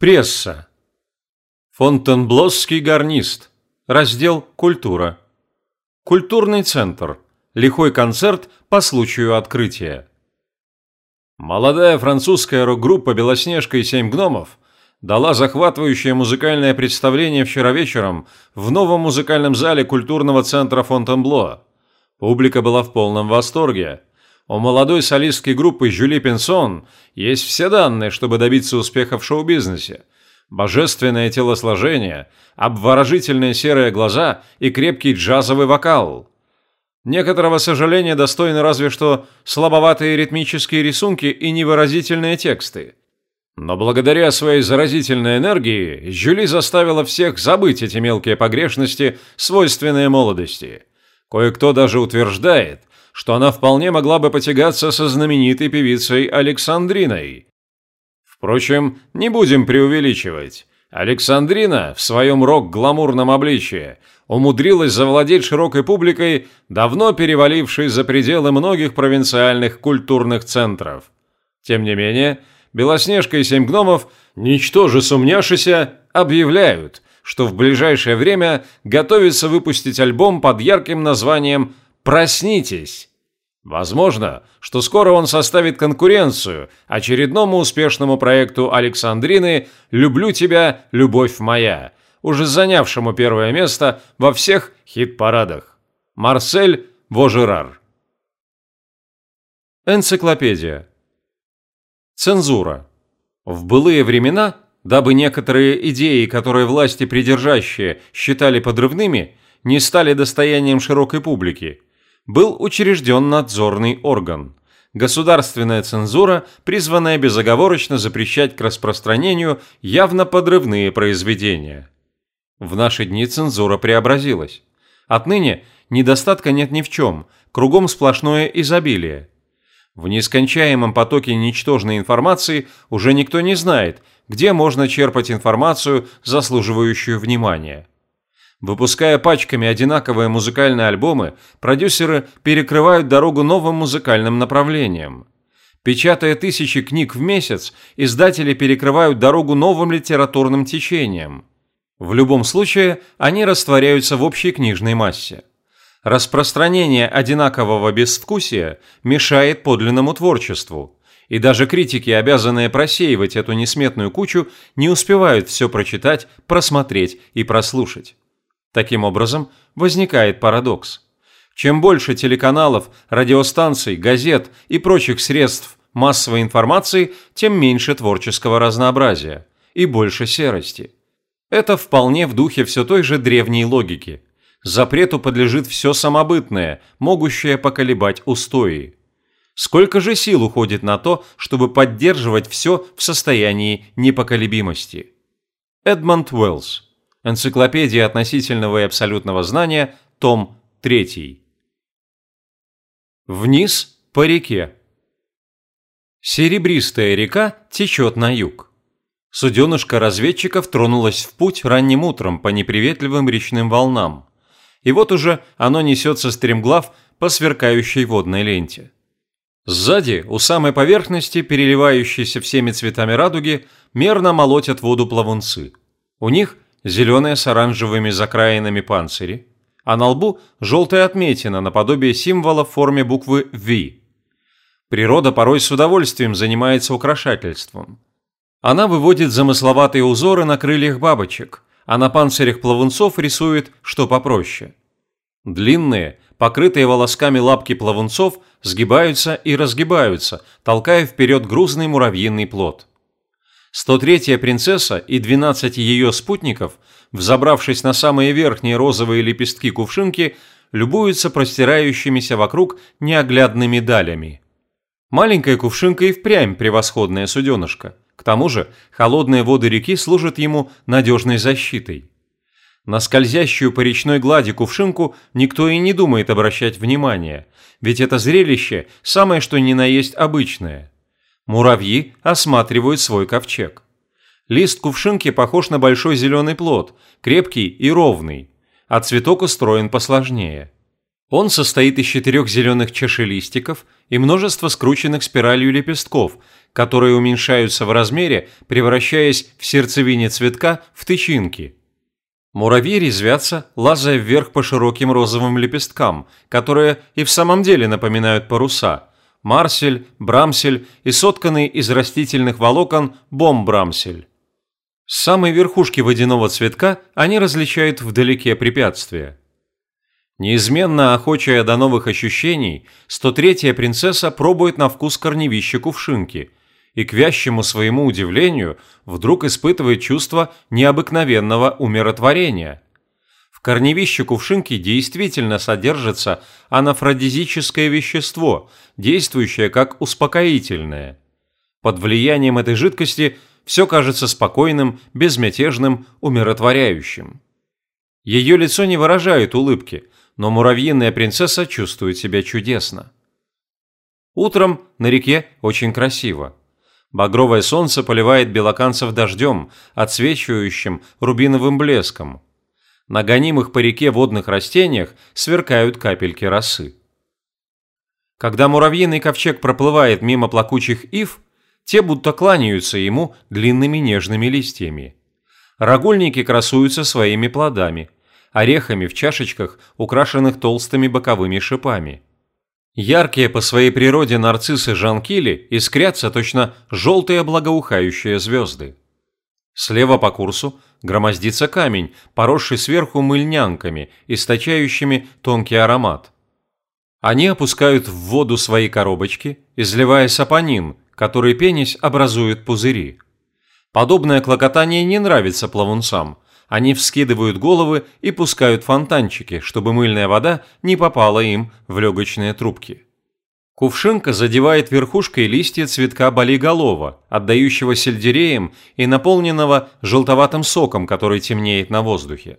Пресса. Фонтенблосский гарнист. Раздел «Культура». Культурный центр. Лихой концерт по случаю открытия. Молодая французская рок-группа «Белоснежка и семь гномов» дала захватывающее музыкальное представление вчера вечером в новом музыкальном зале культурного центра Фонтенбло. Публика была в полном восторге. У молодой солистки группы Жюли Пенсон есть все данные, чтобы добиться успеха в шоу-бизнесе. Божественное телосложение, обворожительные серые глаза и крепкий джазовый вокал. Некоторого сожаления достойны разве что слабоватые ритмические рисунки и невыразительные тексты. Но благодаря своей заразительной энергии Жюли заставила всех забыть эти мелкие погрешности, свойственные молодости. Кое-кто даже утверждает, что она вполне могла бы потягаться со знаменитой певицей Александриной. Впрочем, не будем преувеличивать. Александрина в своем рок-гламурном обличье умудрилась завладеть широкой публикой, давно перевалившей за пределы многих провинциальных культурных центров. Тем не менее, Белоснежка и Семь гномов, ничтоже сумняшися, объявляют, что в ближайшее время готовится выпустить альбом под ярким названием «Проснитесь». Возможно, что скоро он составит конкуренцию очередному успешному проекту Александрины «Люблю тебя, любовь моя», уже занявшему первое место во всех хит-парадах. Марсель Вожерар. Энциклопедия. Цензура. В былые времена, дабы некоторые идеи, которые власти придержащие считали подрывными, не стали достоянием широкой публики – был учрежден надзорный орган – государственная цензура, призванная безоговорочно запрещать к распространению явно подрывные произведения. В наши дни цензура преобразилась. Отныне недостатка нет ни в чем, кругом сплошное изобилие. В нескончаемом потоке ничтожной информации уже никто не знает, где можно черпать информацию, заслуживающую внимания. Выпуская пачками одинаковые музыкальные альбомы, продюсеры перекрывают дорогу новым музыкальным направлениям. Печатая тысячи книг в месяц, издатели перекрывают дорогу новым литературным течениям. В любом случае, они растворяются в общей книжной массе. Распространение одинакового безвкусия мешает подлинному творчеству, и даже критики, обязанные просеивать эту несметную кучу, не успевают все прочитать, просмотреть и прослушать. Таким образом, возникает парадокс. Чем больше телеканалов, радиостанций, газет и прочих средств массовой информации, тем меньше творческого разнообразия и больше серости. Это вполне в духе все той же древней логики. Запрету подлежит все самобытное, могущее поколебать устои. Сколько же сил уходит на то, чтобы поддерживать все в состоянии непоколебимости? Эдмонд Уэллс Энциклопедия относительного и абсолютного знания, том 3. Вниз по реке. Серебристая река течет на юг. Суденышко разведчиков тронулось в путь ранним утром по неприветливым речным волнам. И вот уже оно несется стремглав по сверкающей водной ленте. Сзади, у самой поверхности, переливающейся всеми цветами радуги, мерно молотят воду плавунцы. У них – зеленые с оранжевыми закраинами панцири, а на лбу желтая отметина наподобие символа в форме буквы V. Природа порой с удовольствием занимается украшательством. Она выводит замысловатые узоры на крыльях бабочек, а на панцирях плавунцов рисует что попроще. Длинные, покрытые волосками лапки плавунцов сгибаются и разгибаются, толкая вперед грузный муравьиный плод. 103-я принцесса и 12 ее спутников, взобравшись на самые верхние розовые лепестки кувшинки, любуются простирающимися вокруг неоглядными далями. Маленькая кувшинка и впрямь превосходная суденышко. К тому же холодные воды реки служат ему надежной защитой. На скользящую по речной глади кувшинку никто и не думает обращать внимания, ведь это зрелище самое что ни на есть обычное – Муравьи осматривают свой ковчег. Лист кувшинки похож на большой зеленый плод, крепкий и ровный, а цветок устроен посложнее. Он состоит из четырех зеленых чашелистиков и множества скрученных спиралью лепестков, которые уменьшаются в размере, превращаясь в сердцевине цветка в тычинки. Муравьи резвятся, лазая вверх по широким розовым лепесткам, которые и в самом деле напоминают паруса – марсель, брамсель и сотканный из растительных волокон бомбрамсель. С самой верхушки водяного цветка они различают вдалеке препятствия. Неизменно охочая до новых ощущений, 103-я принцесса пробует на вкус корневище кувшинки и, к вящему своему удивлению, вдруг испытывает чувство необыкновенного умиротворения. В корневище кувшинки действительно содержится анафродизическое вещество, действующее как успокоительное. Под влиянием этой жидкости все кажется спокойным, безмятежным, умиротворяющим. Ее лицо не выражает улыбки – но муравьиная принцесса чувствует себя чудесно. Утром на реке очень красиво. Багровое солнце поливает белоканцев дождем, отсвечивающим рубиновым блеском. На гонимых по реке водных растениях сверкают капельки росы. Когда муравьиный ковчег проплывает мимо плакучих ив, те будто кланяются ему длинными нежными листьями. Рогульники красуются своими плодами – орехами в чашечках, украшенных толстыми боковыми шипами. Яркие по своей природе нарциссы Жанкили искрятся точно желтые благоухающие звезды. Слева по курсу громоздится камень, поросший сверху мыльнянками, источающими тонкий аромат. Они опускают в воду свои коробочки, изливая сапонин, который пенись образует пузыри. Подобное клокотание не нравится плавунцам – они вскидывают головы и пускают фонтанчики, чтобы мыльная вода не попала им в легочные трубки. Кувшинка задевает верхушкой листья цветка болиголова, отдающего сельдереем и наполненного желтоватым соком, который темнеет на воздухе.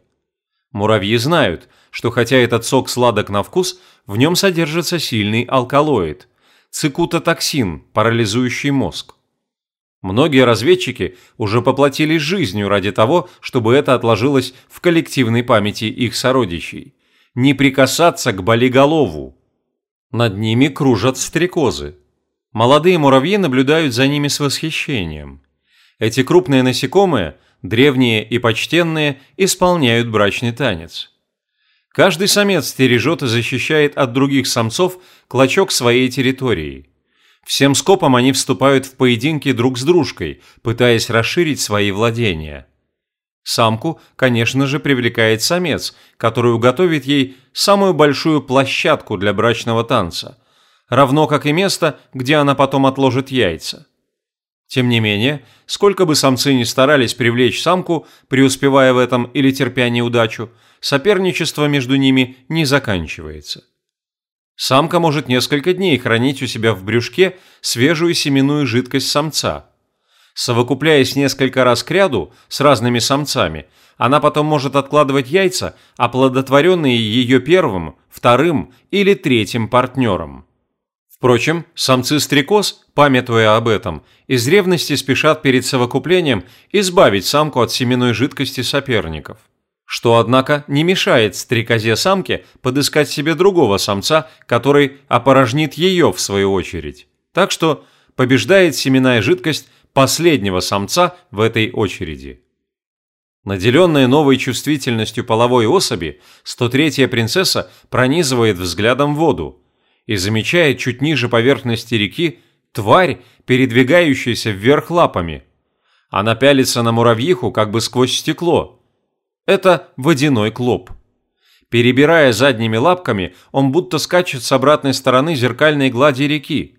Муравьи знают, что хотя этот сок сладок на вкус, в нем содержится сильный алкалоид – цикутотоксин, парализующий мозг. Многие разведчики уже поплатились жизнью ради того, чтобы это отложилось в коллективной памяти их сородичей. Не прикасаться к болиголову. Над ними кружат стрекозы. Молодые муравьи наблюдают за ними с восхищением. Эти крупные насекомые, древние и почтенные, исполняют брачный танец. Каждый самец стережет и защищает от других самцов клочок своей территории. Всем скопом они вступают в поединки друг с дружкой, пытаясь расширить свои владения. Самку, конечно же, привлекает самец, который уготовит ей самую большую площадку для брачного танца, равно как и место, где она потом отложит яйца. Тем не менее, сколько бы самцы ни старались привлечь самку, преуспевая в этом или терпя неудачу, соперничество между ними не заканчивается. Самка может несколько дней хранить у себя в брюшке свежую семенную жидкость самца. Совокупляясь несколько раз к ряду с разными самцами, она потом может откладывать яйца, оплодотворенные ее первым, вторым или третьим партнером. Впрочем, самцы-стрекоз, памятуя об этом, из ревности спешат перед совокуплением избавить самку от семенной жидкости соперников что, однако, не мешает стрекозе-самке подыскать себе другого самца, который опорожнит ее в свою очередь. Так что побеждает семенная жидкость последнего самца в этой очереди. Наделенная новой чувствительностью половой особи, 103-я принцесса пронизывает взглядом воду и замечает чуть ниже поверхности реки тварь, передвигающуюся вверх лапами. Она пялится на муравьиху как бы сквозь стекло – это водяной клоп. Перебирая задними лапками, он будто скачет с обратной стороны зеркальной глади реки.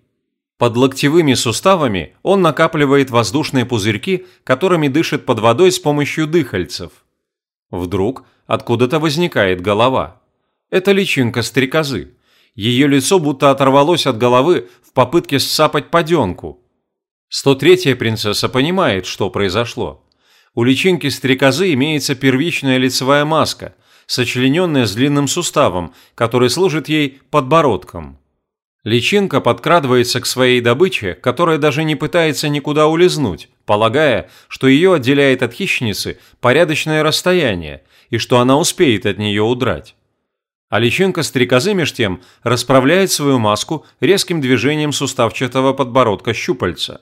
Под локтевыми суставами он накапливает воздушные пузырьки, которыми дышит под водой с помощью дыхальцев. Вдруг откуда-то возникает голова. Это личинка стрекозы. Ее лицо будто оторвалось от головы в попытке ссапать поденку. 103-я принцесса понимает, что произошло. У личинки стрекозы имеется первичная лицевая маска, сочлененная с длинным суставом, который служит ей подбородком. Личинка подкрадывается к своей добыче, которая даже не пытается никуда улизнуть, полагая, что ее отделяет от хищницы порядочное расстояние и что она успеет от нее удрать. А личинка стрекозы меж тем расправляет свою маску резким движением суставчатого подбородка щупальца.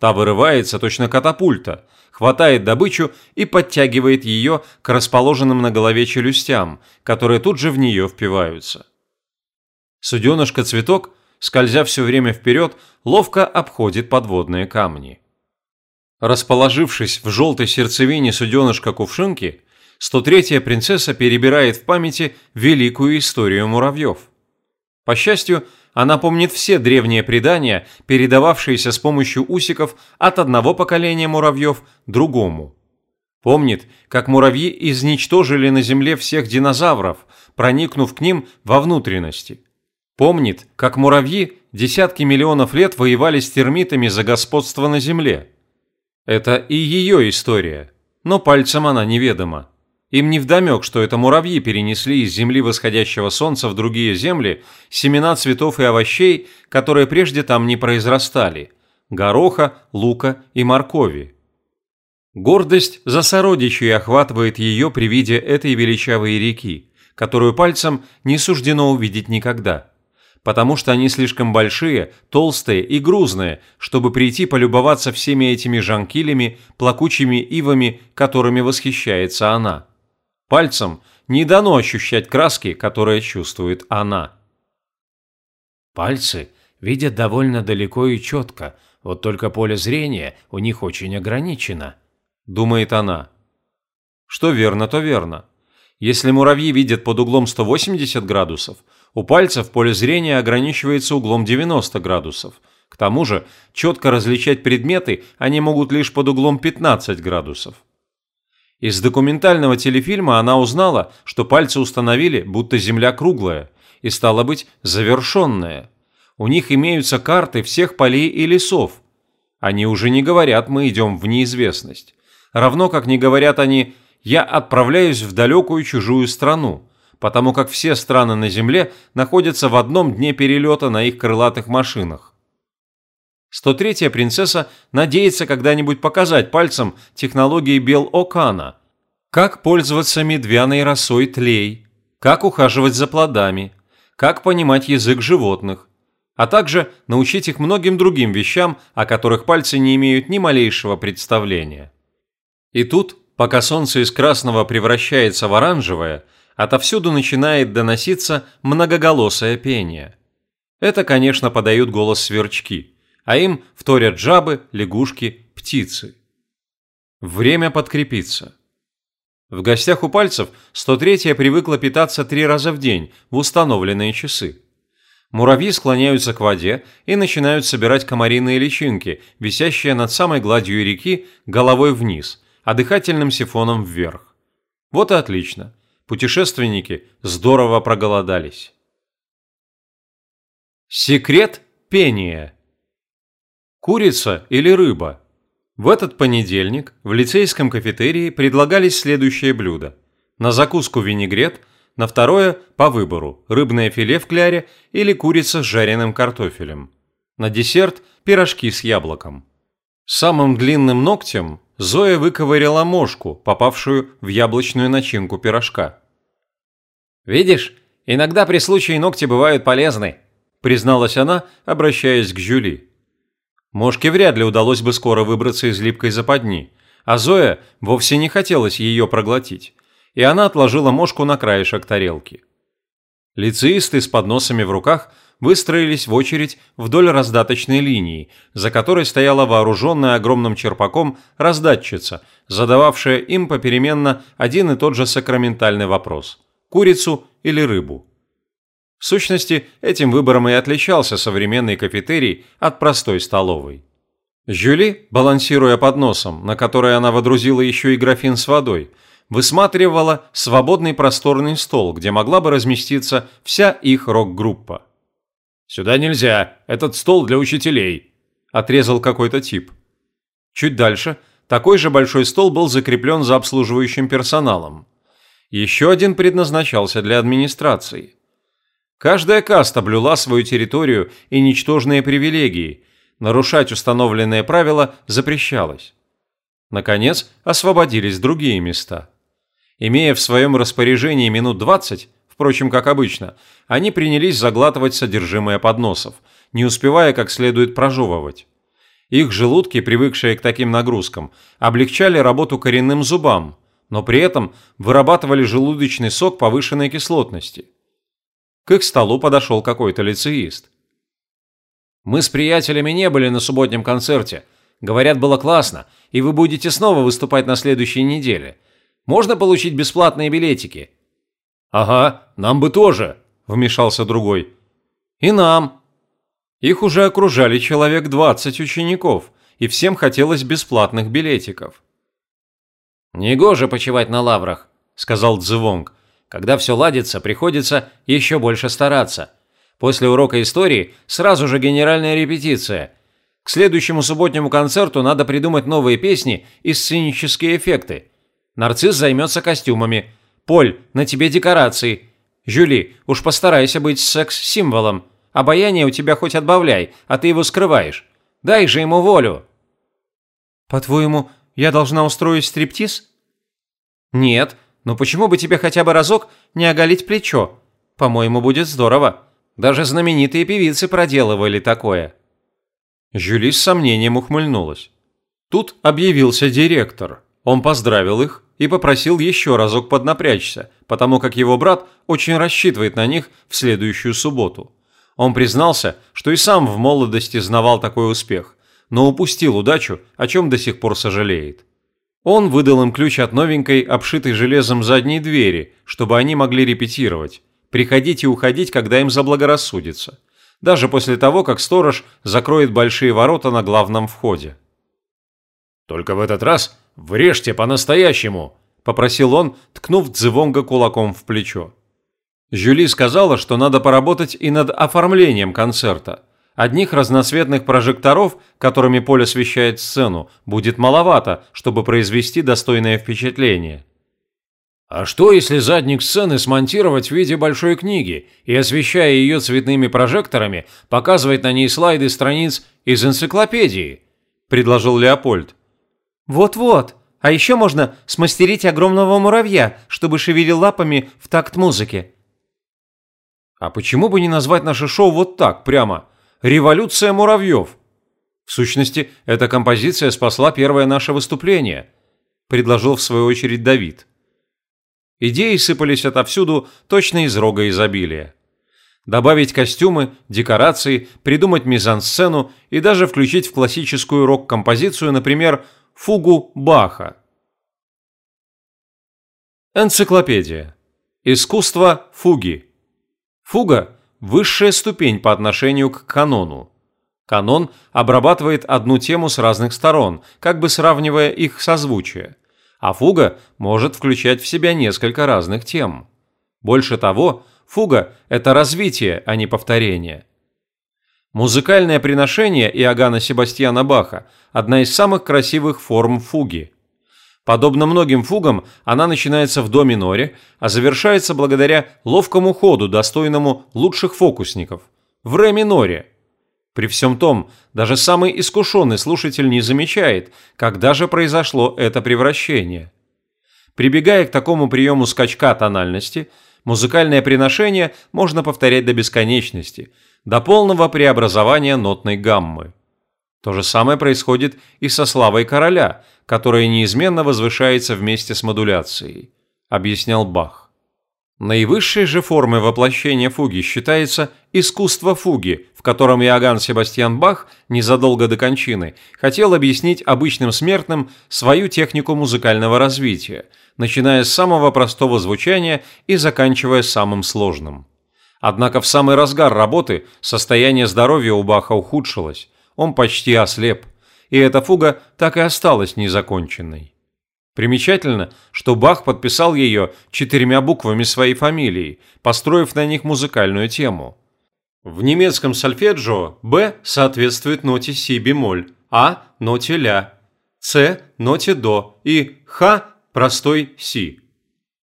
Та вырывается точно катапульта, хватает добычу и подтягивает ее к расположенным на голове челюстям, которые тут же в нее впиваются. Суденышко-цветок, скользя все время вперед, ловко обходит подводные камни. Расположившись в желтой сердцевине суденышка-кувшинки, 103-я принцесса перебирает в памяти великую историю муравьев. По счастью, она помнит все древние предания, передававшиеся с помощью усиков от одного поколения муравьев другому. Помнит, как муравьи изничтожили на Земле всех динозавров, проникнув к ним во внутренности. Помнит, как муравьи десятки миллионов лет воевали с термитами за господство на Земле. Это и ее история, но пальцем она неведома. Им невдомек, что это муравьи перенесли из земли восходящего солнца в другие земли семена цветов и овощей, которые прежде там не произрастали – гороха, лука и моркови. Гордость за сородичей охватывает ее при виде этой величавой реки, которую пальцем не суждено увидеть никогда, потому что они слишком большие, толстые и грузные, чтобы прийти полюбоваться всеми этими жанкилями, плакучими ивами, которыми восхищается она. Пальцем не дано ощущать краски, которые чувствует она. Пальцы видят довольно далеко и четко, вот только поле зрения у них очень ограничено, думает она. Что верно, то верно. Если муравьи видят под углом 180 градусов, у пальцев поле зрения ограничивается углом 90 градусов. К тому же, четко различать предметы они могут лишь под углом 15 градусов. Из документального телефильма она узнала, что пальцы установили, будто Земля круглая, и стала быть завершенная. У них имеются карты всех полей и лесов. Они уже не говорят «мы идем в неизвестность». Равно как не говорят они «я отправляюсь в далекую чужую страну», потому как все страны на Земле находятся в одном дне перелета на их крылатых машинах. 103-я принцесса надеется когда-нибудь показать пальцем технологии Бел-Окана, как пользоваться медвяной росой тлей, как ухаживать за плодами, как понимать язык животных, а также научить их многим другим вещам, о которых пальцы не имеют ни малейшего представления. И тут, пока солнце из красного превращается в оранжевое, отовсюду начинает доноситься многоголосое пение. Это, конечно, подают голос сверчки – а им вторят жабы, лягушки, птицы. Время подкрепиться. В гостях у пальцев 103-я привыкла питаться три раза в день в установленные часы. Муравьи склоняются к воде и начинают собирать комариные личинки, висящие над самой гладью реки головой вниз, а дыхательным сифоном вверх. Вот и отлично. Путешественники здорово проголодались. Секрет пения. Курица или рыба? В этот понедельник в лицейском кафетерии предлагались следующие блюда. На закуску винегрет, на второе – по выбору – рыбное филе в кляре или курица с жареным картофелем. На десерт – пирожки с яблоком. Самым длинным ногтем Зоя выковыряла мошку, попавшую в яблочную начинку пирожка. «Видишь, иногда при случае ногти бывают полезны», призналась она, обращаясь к Жюли. Мошке вряд ли удалось бы скоро выбраться из липкой западни, а Зоя вовсе не хотелось ее проглотить, и она отложила мошку на краешек тарелки. Лицеисты с подносами в руках выстроились в очередь вдоль раздаточной линии, за которой стояла вооруженная огромным черпаком раздатчица, задававшая им попеременно один и тот же сакраментальный вопрос – курицу или рыбу. В сущности, этим выбором и отличался современный кафетерий от простой столовой. Жюли, балансируя под носом, на который она водрузила еще и графин с водой, высматривала свободный просторный стол, где могла бы разместиться вся их рок-группа. «Сюда нельзя, этот стол для учителей», – отрезал какой-то тип. Чуть дальше такой же большой стол был закреплен за обслуживающим персоналом. Еще один предназначался для администрации – Каждая каста блюла свою территорию и ничтожные привилегии. Нарушать установленные правила запрещалось. Наконец, освободились другие места. Имея в своем распоряжении минут 20, впрочем, как обычно, они принялись заглатывать содержимое подносов, не успевая как следует прожевывать. Их желудки, привыкшие к таким нагрузкам, облегчали работу коренным зубам, но при этом вырабатывали желудочный сок повышенной кислотности. К их столу подошел какой-то лицеист. «Мы с приятелями не были на субботнем концерте. Говорят, было классно, и вы будете снова выступать на следующей неделе. Можно получить бесплатные билетики?» «Ага, нам бы тоже», – вмешался другой. «И нам», их уже окружали человек 20 учеников, и всем хотелось бесплатных билетиков. «Негоже почивать на лаврах», – сказал Цзывонг. «Когда все ладится, приходится еще больше стараться. После урока истории сразу же генеральная репетиция. К следующему субботнему концерту надо придумать новые песни и сценические эффекты. Нарцисс займется костюмами. Поль, на тебе декорации. Жюли, уж постарайся быть секс-символом. Обаяние у тебя хоть отбавляй, а ты его скрываешь. Дай же ему волю». «По-твоему, я должна устроить стриптиз?» «Нет, но почему бы тебе хотя бы разок не оголить плечо? По-моему, будет здорово. Даже знаменитые певицы проделывали такое». Жюли с сомнением ухмыльнулась. Тут объявился директор. Он поздравил их и попросил еще разок поднапрячься, потому как его брат очень рассчитывает на них в следующую субботу. Он признался, что и сам в молодости знавал такой успех, но упустил удачу, о чем до сих пор сожалеет. Он выдал им ключ от новенькой, обшитой железом задней двери, чтобы они могли репетировать, приходить и уходить, когда им заблагорассудится, даже после того, как сторож закроет большие ворота на главном входе. «Только в этот раз врежьте по-настоящему», – попросил он, ткнув Дзивонга кулаком в плечо. Жюли сказала, что надо поработать и над оформлением концерта. Одних разноцветных прожекторов, которыми Поле освещает сцену, будет маловато, чтобы произвести достойное впечатление. А что, если задник сцены смонтировать в виде большой книги и, освещая ее цветными прожекторами, показывать на ней слайды страниц из энциклопедии? предложил Леопольд. Вот-вот. А еще можно смастерить огромного муравья, чтобы шевелил лапами в такт музыки. А почему бы не назвать наше шоу вот так, прямо? «Революция муравьев». В сущности, эта композиция спасла первое наше выступление, предложил в свою очередь Давид. Идеи сыпались отовсюду точно из рога изобилия. Добавить костюмы, декорации, придумать мизансцену и даже включить в классическую рок-композицию, например, фугу Баха. Энциклопедия. Искусство фуги. Фуга – высшая ступень по отношению к канону. Канон обрабатывает одну тему с разных сторон, как бы сравнивая их созвучие, а фуга может включать в себя несколько разных тем. Больше того, фуга – это развитие, а не повторение. Музыкальное приношение Иоганна Себастьяна Баха – одна из самых красивых форм фуги – Подобно многим фугам, она начинается в до миноре, а завершается благодаря ловкому ходу, достойному лучших фокусников, в ре миноре. При всем том, даже самый искушенный слушатель не замечает, когда же произошло это превращение. Прибегая к такому приему скачка тональности, музыкальное приношение можно повторять до бесконечности, до полного преобразования нотной гаммы. То же самое происходит и со славой короля, которая неизменно возвышается вместе с модуляцией, объяснял Бах. Наивысшей же формой воплощения фуги считается искусство фуги, в котором Иоганн Себастьян Бах незадолго до кончины хотел объяснить обычным смертным свою технику музыкального развития, начиная с самого простого звучания и заканчивая самым сложным. Однако в самый разгар работы состояние здоровья у Баха ухудшилось, он почти ослеп, и эта фуга так и осталась незаконченной. Примечательно, что Бах подписал ее четырьмя буквами своей фамилии, построив на них музыкальную тему. В немецком сольфеджио «Б» соответствует ноте си бемоль, «А» – ноте ля, «С» – ноте до и «Х» – простой си.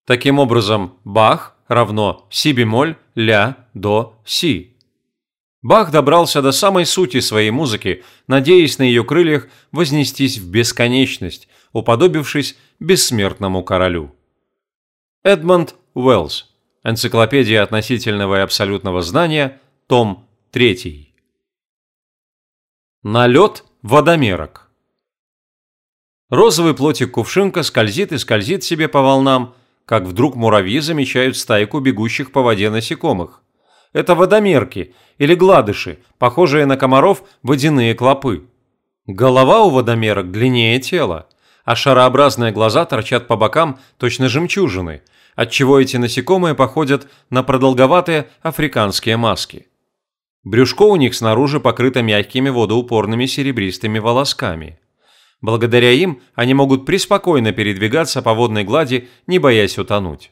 Таким образом, Бах равно си бемоль, ля, до, си. Бах добрался до самой сути своей музыки, надеясь на ее крыльях вознестись в бесконечность, уподобившись бессмертному королю. Эдмонд Уэллс. Энциклопедия относительного и абсолютного знания. Том 3. Налет водомерок. Розовый плотик кувшинка скользит и скользит себе по волнам, как вдруг муравьи замечают стайку бегущих по воде насекомых. Это водомерки или гладыши, похожие на комаров водяные клопы. Голова у водомерок длиннее тела, а шарообразные глаза торчат по бокам точно жемчужины, отчего эти насекомые походят на продолговатые африканские маски. Брюшко у них снаружи покрыто мягкими водоупорными серебристыми волосками. Благодаря им они могут преспокойно передвигаться по водной глади, не боясь утонуть.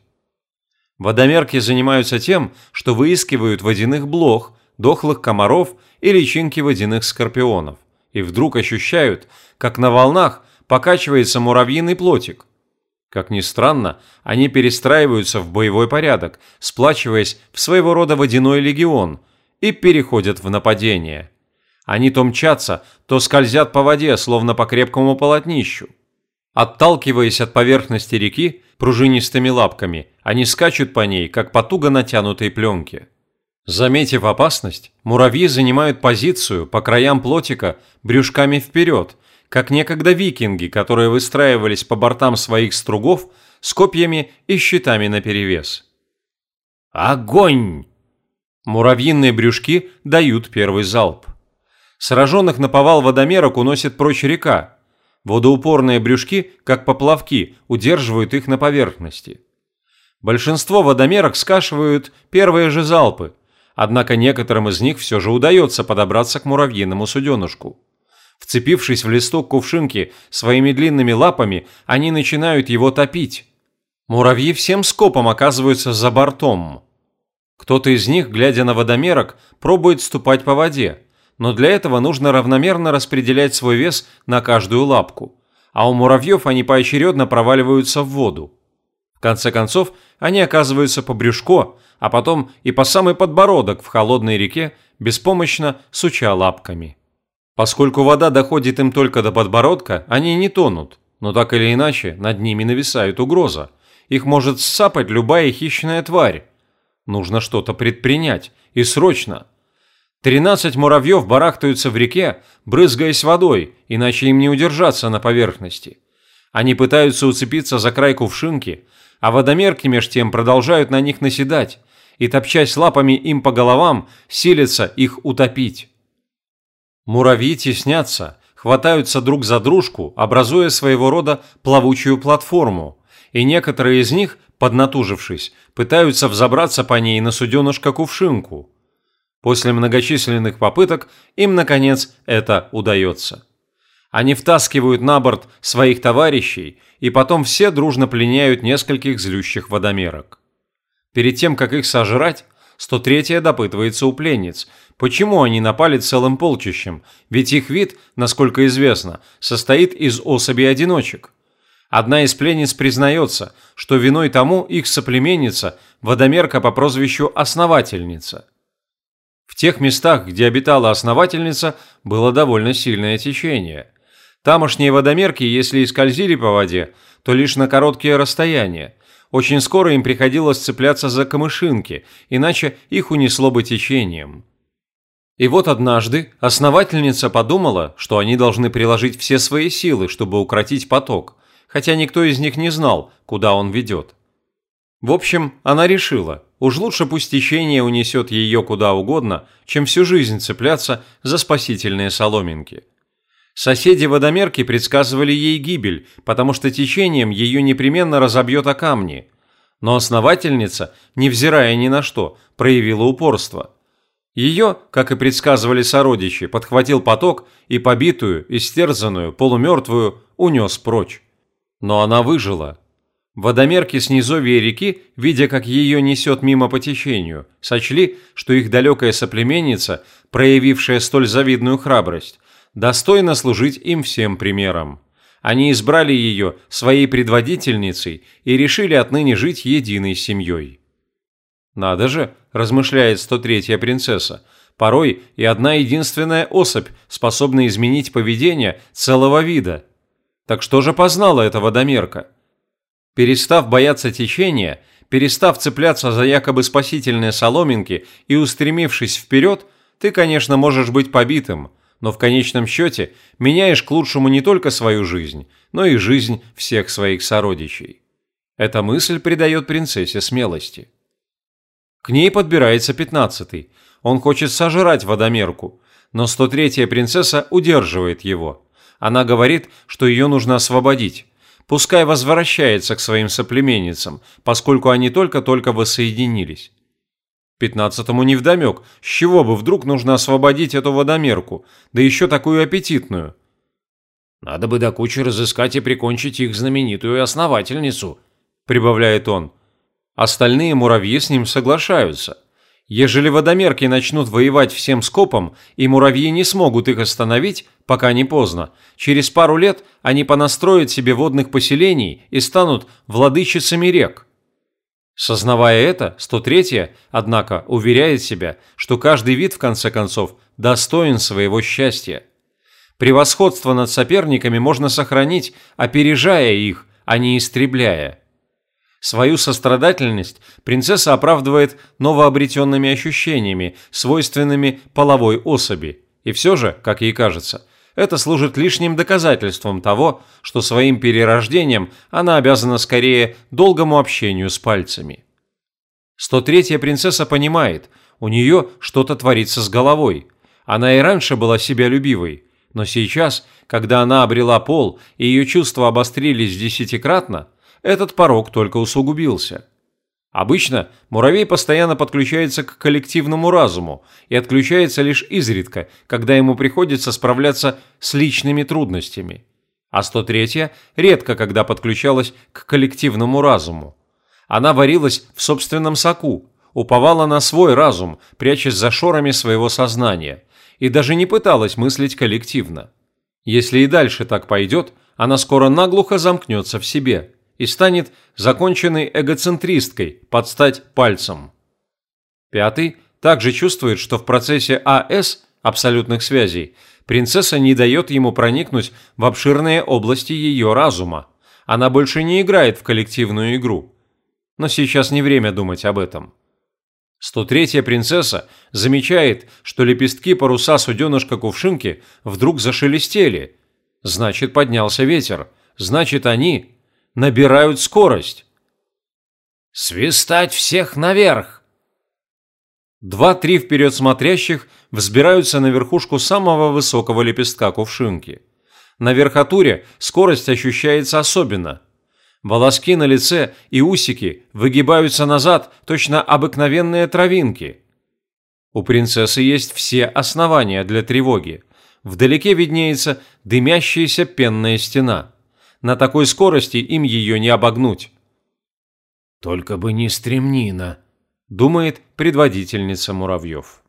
Водомерки занимаются тем, что выискивают водяных блох, дохлых комаров и личинки водяных скорпионов, и вдруг ощущают, как на волнах покачивается муравьиный плотик. Как ни странно, они перестраиваются в боевой порядок, сплачиваясь в своего рода водяной легион, и переходят в нападение. Они то мчатся, то скользят по воде, словно по крепкому полотнищу. Отталкиваясь от поверхности реки пружинистыми лапками, они скачут по ней, как по туго натянутой пленке. Заметив опасность, муравьи занимают позицию по краям плотика брюшками вперед, как некогда викинги, которые выстраивались по бортам своих стругов с копьями и щитами наперевес. «Огонь!» Муравьиные брюшки дают первый залп. Сраженных на повал водомерок уносит прочь река. Водоупорные брюшки, как поплавки, удерживают их на поверхности. Большинство водомерок скашивают первые же залпы, однако некоторым из них все же удается подобраться к муравьиному суденышку. Вцепившись в листок кувшинки своими длинными лапами, они начинают его топить. Муравьи всем скопом оказываются за бортом. Кто-то из них, глядя на водомерок, пробует ступать по воде – но для этого нужно равномерно распределять свой вес на каждую лапку, а у муравьев они поочередно проваливаются в воду. В конце концов, они оказываются по брюшко, а потом и по самый подбородок в холодной реке, беспомощно суча лапками. Поскольку вода доходит им только до подбородка, они не тонут, но так или иначе над ними нависает угроза. Их может сцапать любая хищная тварь. Нужно что-то предпринять, и срочно – Тринадцать муравьев барахтаются в реке, брызгаясь водой, иначе им не удержаться на поверхности. Они пытаются уцепиться за край кувшинки, а водомерки меж тем продолжают на них наседать, и, топчась лапами им по головам, силятся их утопить. Муравьи теснятся, хватаются друг за дружку, образуя своего рода плавучую платформу, и некоторые из них, поднатужившись, пытаются взобраться по ней на суденышко кувшинку – После многочисленных попыток им, наконец, это удается. Они втаскивают на борт своих товарищей, и потом все дружно пленяют нескольких злющих водомерок. Перед тем, как их сожрать, 103-я допытывается у пленниц, почему они напали целым полчищем, ведь их вид, насколько известно, состоит из особей-одиночек. Одна из пленниц признается, что виной тому их соплеменница, водомерка по прозвищу Основательница – тех местах, где обитала основательница, было довольно сильное течение. Тамошние водомерки, если и скользили по воде, то лишь на короткие расстояния. Очень скоро им приходилось цепляться за камышинки, иначе их унесло бы течением. И вот однажды основательница подумала, что они должны приложить все свои силы, чтобы укротить поток, хотя никто из них не знал, куда он ведет. В общем, она решила, уж лучше пусть течение унесет ее куда угодно, чем всю жизнь цепляться за спасительные соломинки. Соседи-водомерки предсказывали ей гибель, потому что течением ее непременно разобьет о камни. Но основательница, невзирая ни на что, проявила упорство. Ее, как и предсказывали сородичи, подхватил поток и побитую, истерзанную, полумертвую унес прочь. Но она выжила, Водомерки с низовья реки, видя, как ее несет мимо по течению, сочли, что их далекая соплеменница, проявившая столь завидную храбрость, достойна служить им всем примером. Они избрали ее своей предводительницей и решили отныне жить единой семьей. «Надо же», – размышляет 103-я принцесса, – «порой и одна единственная особь способна изменить поведение целого вида. Так что же познала эта водомерка?» Перестав бояться течения, перестав цепляться за якобы спасительные соломинки и устремившись вперед, ты, конечно, можешь быть побитым, но в конечном счете меняешь к лучшему не только свою жизнь, но и жизнь всех своих сородичей. Эта мысль придает принцессе смелости. К ней подбирается пятнадцатый. Он хочет сожрать водомерку, но 103-я принцесса удерживает его. Она говорит, что ее нужно освободить. Пускай возвращается к своим соплеменницам, поскольку они только-только воссоединились. Пятнадцатому невдомек, с чего бы вдруг нужно освободить эту водомерку, да еще такую аппетитную. «Надо бы до кучи разыскать и прикончить их знаменитую основательницу», – прибавляет он. Остальные муравьи с ним соглашаются. Ежели водомерки начнут воевать всем скопом, и муравьи не смогут их остановить, пока не поздно, через пару лет они понастроят себе водных поселений и станут владычицами рек. Сознавая это, 103-я, однако, уверяет себя, что каждый вид, в конце концов, достоин своего счастья. Превосходство над соперниками можно сохранить, опережая их, а не истребляя. Свою сострадательность принцесса оправдывает новообретенными ощущениями, свойственными половой особи. И все же, как ей кажется, это служит лишним доказательством того, что своим перерождением она обязана скорее долгому общению с пальцами. 103-я принцесса понимает, у нее что-то творится с головой. Она и раньше была себялюбивой, но сейчас, когда она обрела пол и ее чувства обострились десятикратно, этот порог только усугубился. Обычно муравей постоянно подключается к коллективному разуму и отключается лишь изредка, когда ему приходится справляться с личными трудностями. А 103-я редко когда подключалась к коллективному разуму. Она варилась в собственном соку, уповала на свой разум, прячась за шорами своего сознания, и даже не пыталась мыслить коллективно. Если и дальше так пойдет, она скоро наглухо замкнется в себе – и станет законченной эгоцентристкой под стать пальцем. Пятый также чувствует, что в процессе АС, абсолютных связей, принцесса не дает ему проникнуть в обширные области ее разума. Она больше не играет в коллективную игру. Но сейчас не время думать об этом. 103-я принцесса замечает, что лепестки паруса суденышка кувшинки вдруг зашелестели. Значит, поднялся ветер. Значит, они, набирают скорость. «Свистать всех наверх!» Два-три вперед смотрящих взбираются на верхушку самого высокого лепестка кувшинки. На верхотуре скорость ощущается особенно. Волоски на лице и усики выгибаются назад, точно обыкновенные травинки. У принцессы есть все основания для тревоги. Вдалеке виднеется дымящаяся пенная стена. На такой скорости им ее не обогнуть. «Только бы не стремнина», – думает предводительница муравьев.